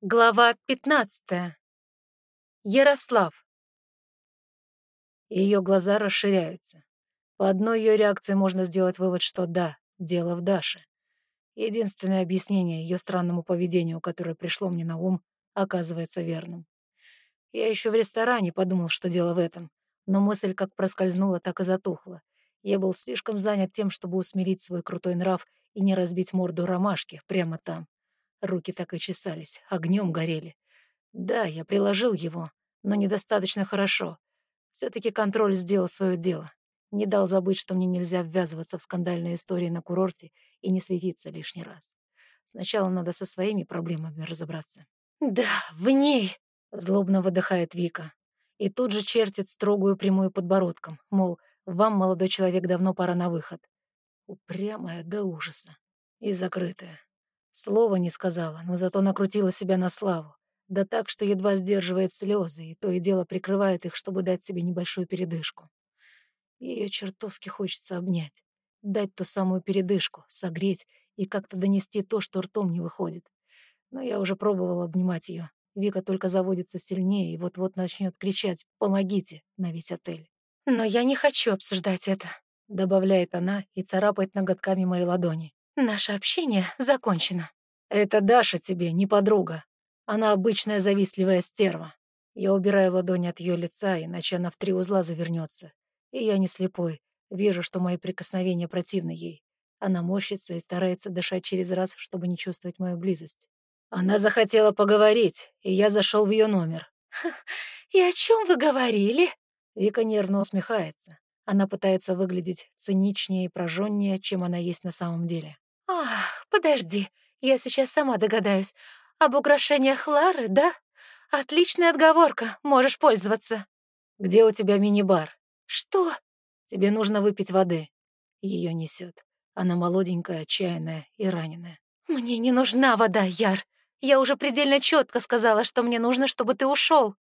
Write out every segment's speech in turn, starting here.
Глава 15. Ярослав. Ее глаза расширяются. По одной ее реакции можно сделать вывод, что да, дело в Даше. Единственное объяснение ее странному поведению, которое пришло мне на ум, оказывается верным. Я еще в ресторане подумал, что дело в этом, но мысль как проскользнула, так и затухла. Я был слишком занят тем, чтобы усмирить свой крутой нрав и не разбить морду ромашки прямо там. Руки так и чесались, огнем горели. Да, я приложил его, но недостаточно хорошо. Все-таки контроль сделал свое дело. Не дал забыть, что мне нельзя ввязываться в скандальные истории на курорте и не светиться лишний раз. Сначала надо со своими проблемами разобраться. «Да, в ней!» — злобно выдыхает Вика. И тут же чертит строгую прямую подбородком, мол, вам, молодой человек, давно пора на выход. Упрямая до ужаса. И закрытая. Слова не сказала, но зато накрутила себя на славу. Да так, что едва сдерживает слезы, и то и дело прикрывает их, чтобы дать себе небольшую передышку. Ее чертовски хочется обнять, дать ту самую передышку, согреть и как-то донести то, что ртом не выходит. Но я уже пробовала обнимать ее. Вика только заводится сильнее и вот-вот начнет кричать «Помогите!» на весь отель. «Но я не хочу обсуждать это», — добавляет она и царапает ноготками мои ладони. Наше общение закончено. Это Даша тебе, не подруга. Она обычная завистливая стерва. Я убираю ладони от ее лица, иначе она в три узла завернется. И я не слепой. Вижу, что мои прикосновения противны ей. Она морщится и старается дышать через раз, чтобы не чувствовать мою близость. Она захотела поговорить, и я зашел в ее номер. «И о чем вы говорили?» Вика нервно усмехается. Она пытается выглядеть циничнее и прожженнее, чем она есть на самом деле. «Ах, подожди, я сейчас сама догадаюсь. Об украшениях Лары, да? Отличная отговорка, можешь пользоваться». «Где у тебя мини-бар?» «Что?» «Тебе нужно выпить воды». Ее несет. Она молоденькая, отчаянная и раненая. «Мне не нужна вода, Яр. Я уже предельно четко сказала, что мне нужно, чтобы ты ушел.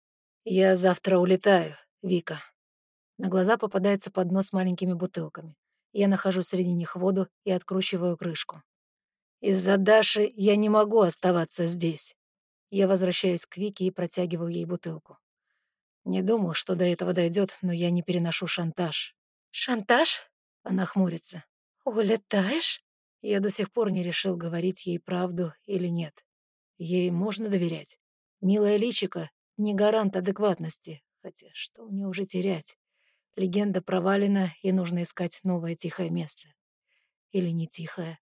«Я завтра улетаю, Вика». На глаза попадается поднос с маленькими бутылками. Я нахожу среди них воду и откручиваю крышку. Из-за Даши я не могу оставаться здесь. Я возвращаюсь к Вике и протягиваю ей бутылку. Не думал, что до этого дойдет, но я не переношу шантаж. «Шантаж?» — она хмурится. «Улетаешь?» Я до сих пор не решил, говорить ей правду или нет. Ей можно доверять. Милая личика — не гарант адекватности, хотя что мне уже терять? Легенда провалена, и нужно искать новое тихое место. Или не тихое.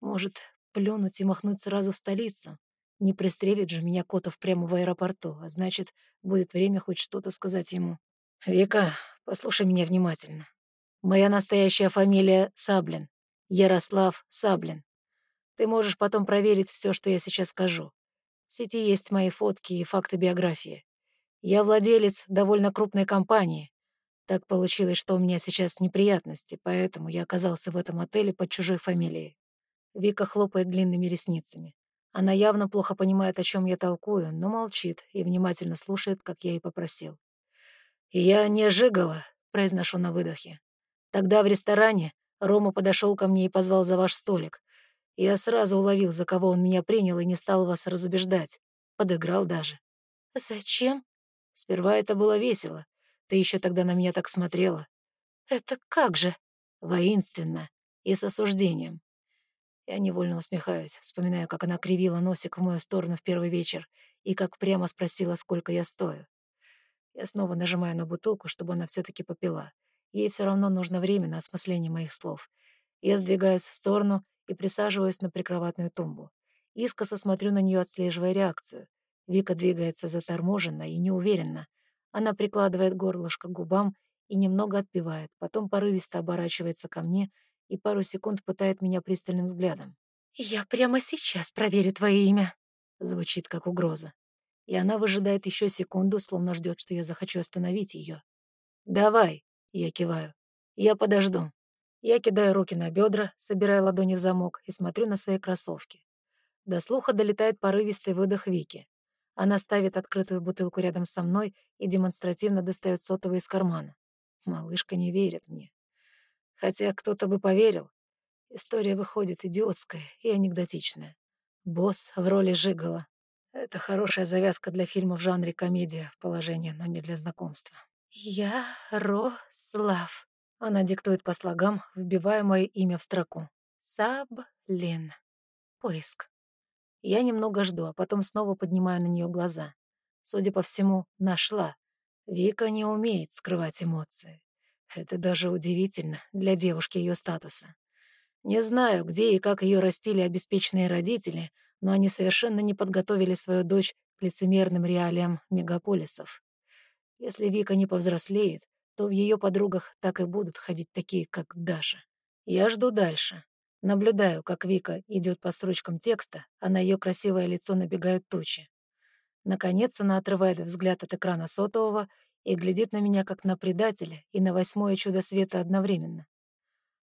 Может, плюнуть и махнуть сразу в столицу? Не пристрелит же меня Котов прямо в аэропорту, а значит, будет время хоть что-то сказать ему. «Вика, послушай меня внимательно. Моя настоящая фамилия Саблин. Ярослав Саблин. Ты можешь потом проверить все, что я сейчас скажу. В сети есть мои фотки и факты биографии. Я владелец довольно крупной компании, так получилось, что у меня сейчас неприятности, поэтому я оказался в этом отеле под чужой фамилией. Вика хлопает длинными ресницами. Она явно плохо понимает, о чем я толкую, но молчит и внимательно слушает, как я и попросил. «Я не жигала», — произношу на выдохе. «Тогда в ресторане Рома подошел ко мне и позвал за ваш столик. Я сразу уловил, за кого он меня принял, и не стал вас разубеждать. Подыграл даже». «Зачем?» Сперва это было весело. Ты еще тогда на меня так смотрела. Это как же? Воинственно и с осуждением. Я невольно усмехаюсь, вспоминая, как она кривила носик в мою сторону в первый вечер и как прямо спросила, сколько я стою. Я снова нажимаю на бутылку, чтобы она все таки попила. Ей все равно нужно время на осмысление моих слов. Я сдвигаюсь в сторону и присаживаюсь на прикроватную тумбу. Искоса смотрю на нее, отслеживая реакцию. Вика двигается заторможенно и неуверенно, она прикладывает горлышко к губам и немного отпивает, потом порывисто оборачивается ко мне и пару секунд пытает меня пристальным взглядом. «Я прямо сейчас проверю твое имя», — звучит как угроза. И она выжидает еще секунду, словно ждет, что я захочу остановить ее. «Давай», — я киваю. «Я подожду». Я кидаю руки на бедра, собирая ладони в замок и смотрю на свои кроссовки. До слуха долетает порывистый выдох Вики. Она ставит открытую бутылку рядом со мной и демонстративно достает сотовый из кармана. Малышка не верит мне. Хотя кто-то бы поверил. История выходит идиотская и анекдотичная. Босс в роли Жигала. Это хорошая завязка для фильма в жанре комедия, положение, но не для знакомства. Ярослав. Она диктует по слогам, вбивая мое имя в строку. Саблин. Поиск. Я немного жду, а потом снова поднимаю на нее глаза. Судя по всему, нашла. Вика не умеет скрывать эмоции. Это даже удивительно для девушки ее статуса. Не знаю, где и как ее растили обеспеченные родители, но они совершенно не подготовили свою дочь к лицемерным реалиям мегаполисов. Если Вика не повзрослеет, то в ее подругах так и будут ходить такие, как Даша. Я жду дальше. Наблюдаю, как Вика идет по строчкам текста, а на ее красивое лицо набегают тучи. Наконец она отрывает взгляд от экрана сотового и глядит на меня, как на предателя и на восьмое чудо света одновременно.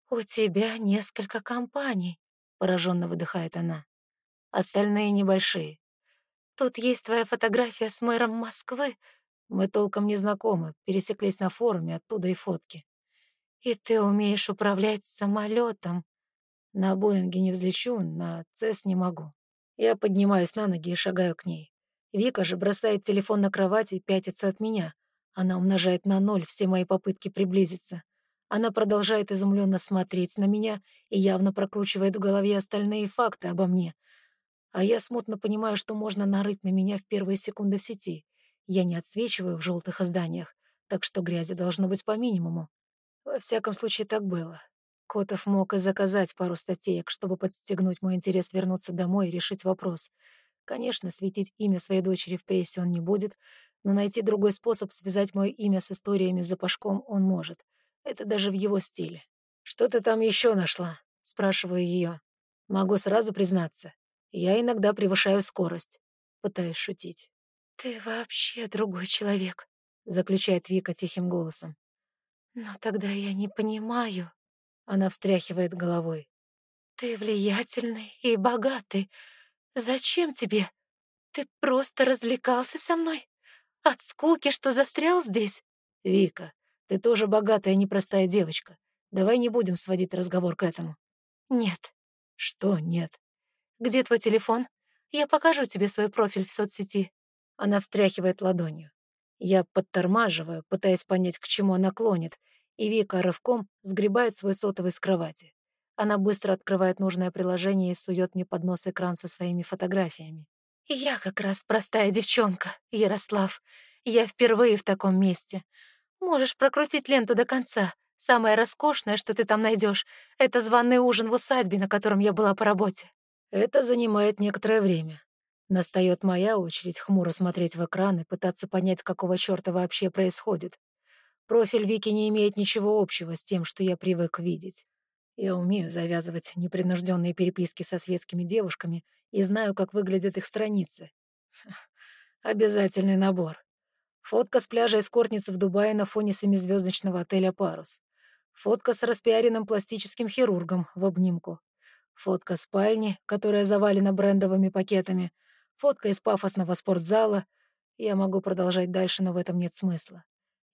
«У тебя несколько компаний», — пораженно выдыхает она. «Остальные небольшие. Тут есть твоя фотография с мэром Москвы. Мы толком не знакомы, пересеклись на форуме, оттуда и фотки. И ты умеешь управлять самолетом. На Боинге не взлечу, на ЦЕС не могу. Я поднимаюсь на ноги и шагаю к ней. Вика же бросает телефон на кровать и пятится от меня. Она умножает на ноль все мои попытки приблизиться. Она продолжает изумленно смотреть на меня и явно прокручивает в голове остальные факты обо мне. А я смутно понимаю, что можно нарыть на меня в первые секунды в сети. Я не отсвечиваю в желтых изданиях, так что грязи должно быть по минимуму. Во всяком случае, так было. Котов мог и заказать пару статеек, чтобы подстегнуть мой интерес вернуться домой и решить вопрос. Конечно, светить имя своей дочери в прессе он не будет, но найти другой способ связать мое имя с историями за пашком он может. Это даже в его стиле. «Что ты там еще нашла?» — спрашиваю ее. Могу сразу признаться. Я иногда превышаю скорость. Пытаюсь шутить. «Ты вообще другой человек», — заключает Вика тихим голосом. «Но тогда я не понимаю». Она встряхивает головой. «Ты влиятельный и богатый. Зачем тебе? Ты просто развлекался со мной? От скуки, что застрял здесь?» «Вика, ты тоже богатая и непростая девочка. Давай не будем сводить разговор к этому». «Нет». «Что нет?» «Где твой телефон? Я покажу тебе свой профиль в соцсети». Она встряхивает ладонью. Я подтормаживаю, пытаясь понять, к чему она клонит, и Вика рывком сгребает свой сотовый с кровати. Она быстро открывает нужное приложение и сует мне под нос экран со своими фотографиями. «Я как раз простая девчонка, Ярослав. Я впервые в таком месте. Можешь прокрутить ленту до конца. Самое роскошное, что ты там найдешь, это званый ужин в усадьбе, на котором я была по работе». Это занимает некоторое время. Настает моя очередь хмуро смотреть в экран и пытаться понять, какого черта вообще происходит. Профиль Вики не имеет ничего общего с тем, что я привык видеть. Я умею завязывать непринужденные переписки со светскими девушками и знаю, как выглядят их страницы. Обязательный набор. Фотка с пляжа эскортницы в Дубае на фоне семизвездочного отеля «Парус». Фотка с распиаренным пластическим хирургом в обнимку. Фотка спальни, которая завалена брендовыми пакетами. Фотка из пафосного спортзала. Я могу продолжать дальше, но в этом нет смысла.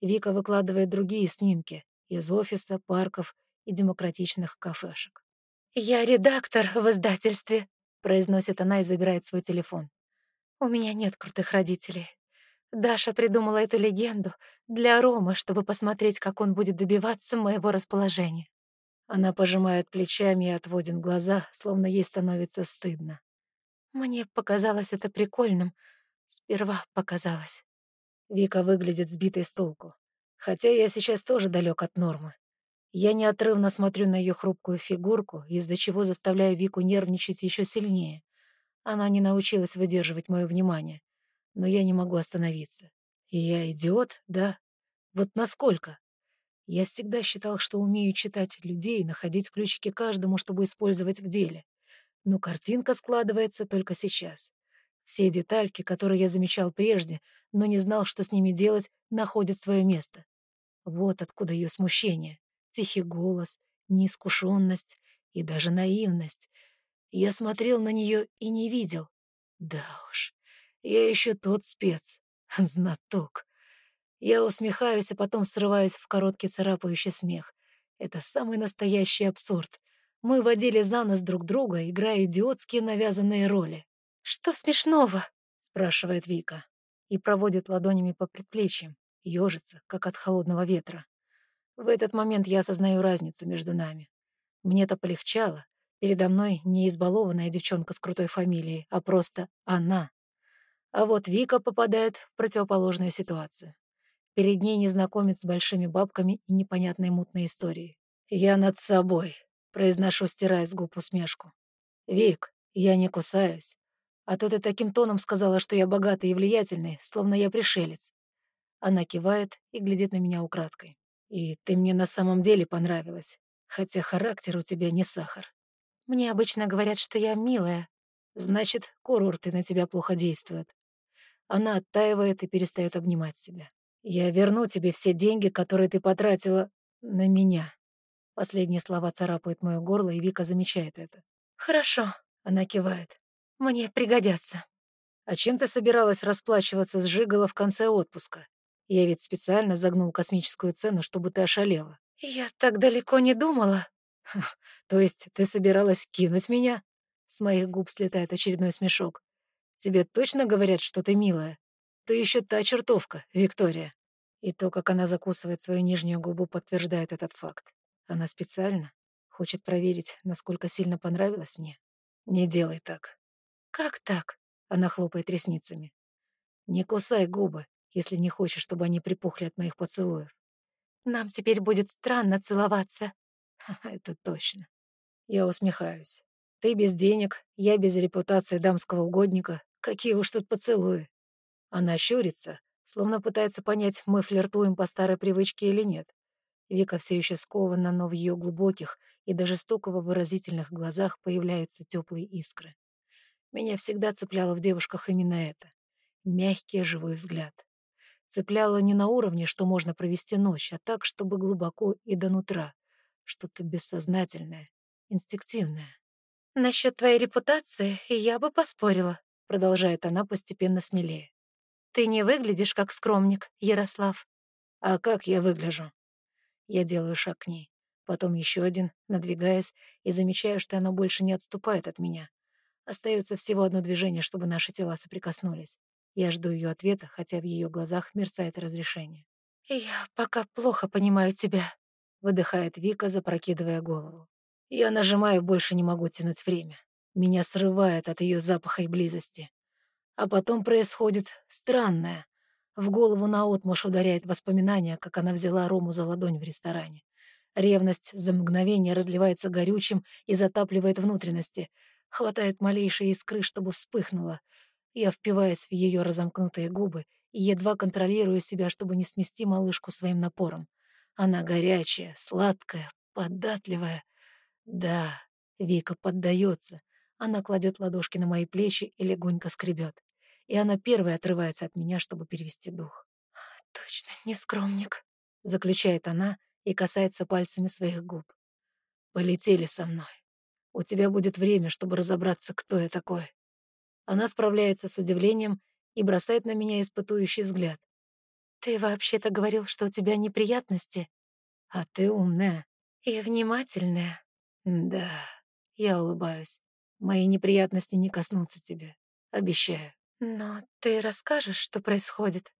Вика выкладывает другие снимки из офиса, парков и демократичных кафешек. «Я редактор в издательстве», — произносит она и забирает свой телефон. «У меня нет крутых родителей. Даша придумала эту легенду для Ромы, чтобы посмотреть, как он будет добиваться моего расположения». Она пожимает плечами и отводит глаза, словно ей становится стыдно. Мне показалось это прикольным. Сперва показалось. Вика выглядит сбитой с толку. Хотя я сейчас тоже далек от нормы. Я неотрывно смотрю на ее хрупкую фигурку, из-за чего заставляю Вику нервничать еще сильнее. Она не научилась выдерживать мое внимание. Но я не могу остановиться. И я идиот, да? Вот насколько? Я всегда считал, что умею читать людей находить ключики каждому, чтобы использовать в деле. Но картинка складывается только сейчас. Все детальки, которые я замечал прежде, но не знал, что с ними делать, находят свое место. Вот откуда ее смущение. Тихий голос, неискушенность и даже наивность. Я смотрел на нее и не видел. Да уж, я еще тот спец, знаток. Я усмехаюсь, а потом срываюсь в короткий царапающий смех. Это самый настоящий абсурд. Мы водили за нос друг друга, играя идиотские навязанные роли. «Что смешного?» — спрашивает Вика и проводит ладонями по предплечьям, ежится, как от холодного ветра. В этот момент я осознаю разницу между нами. Мне-то полегчало. Передо мной не избалованная девчонка с крутой фамилией, а просто она. А вот Вика попадает в противоположную ситуацию. Перед ней незнакомец с большими бабками и непонятной мутной историей. «Я над собой», — произношу, стирая с губ усмешку. «Вик, я не кусаюсь. А то ты таким тоном сказала, что я богатый и влиятельный, словно я пришелец». Она кивает и глядит на меня украдкой. «И ты мне на самом деле понравилась, хотя характер у тебя не сахар. Мне обычно говорят, что я милая. Значит, курорты на тебя плохо действуют». Она оттаивает и перестает обнимать себя. «Я верну тебе все деньги, которые ты потратила на меня». Последние слова царапают мое горло, и Вика замечает это. «Хорошо», — она кивает. «Мне пригодятся». «А чем ты собиралась расплачиваться с Жигала в конце отпуска? Я ведь специально загнул космическую цену, чтобы ты ошалела». «Я так далеко не думала». «То есть ты собиралась кинуть меня?» С моих губ слетает очередной смешок. «Тебе точно говорят, что ты милая?» Ты еще та чертовка, Виктория. И то, как она закусывает свою нижнюю губу, подтверждает этот факт. Она специально хочет проверить, насколько сильно понравилась мне. Не делай так. Как так? Она хлопает ресницами. Не кусай губы, если не хочешь, чтобы они припухли от моих поцелуев. Нам теперь будет странно целоваться. Это точно. Я усмехаюсь. Ты без денег, я без репутации дамского угодника. Какие уж тут поцелуи. Она щурится, словно пытается понять, мы флиртуем по старой привычке или нет. Вика все еще скована, но в ее глубоких и даже стоково выразительных глазах появляются теплые искры. Меня всегда цепляло в девушках именно это. Мягкий живой взгляд. Цепляло не на уровне, что можно провести ночь, а так, чтобы глубоко и до нутра. Что-то бессознательное, инстинктивное. «Насчет твоей репутации я бы поспорила», — продолжает она постепенно смелее. Ты не выглядишь как скромник, Ярослав. А как я выгляжу? Я делаю шаг к ней, потом еще один, надвигаясь, и замечаю, что она больше не отступает от меня. Остается всего одно движение, чтобы наши тела соприкоснулись. Я жду ее ответа, хотя в ее глазах мерцает разрешение. «Я пока плохо понимаю тебя», — выдыхает Вика, запрокидывая голову. Я нажимаю, больше не могу тянуть время. Меня срывает от ее запаха и близости. А потом происходит странное. В голову наотмашь ударяет воспоминание, как она взяла Рому за ладонь в ресторане. Ревность за мгновение разливается горючим и затапливает внутренности. Хватает малейшей искры, чтобы вспыхнула. Я впиваюсь в ее разомкнутые губы и едва контролирую себя, чтобы не смести малышку своим напором. Она горячая, сладкая, податливая. Да, Вика поддается, она кладет ладошки на мои плечи и легонько скребет. И она первая отрывается от меня, чтобы перевести дух. «Точно не скромник», — заключает она и касается пальцами своих губ. «Полетели со мной. У тебя будет время, чтобы разобраться, кто я такой». Она справляется с удивлением и бросает на меня испытующий взгляд. «Ты вообще-то говорил, что у тебя неприятности?» «А ты умная». «И внимательная». «Да». Я улыбаюсь. Мои неприятности не коснутся тебя. Обещаю. Но ты расскажешь, что происходит?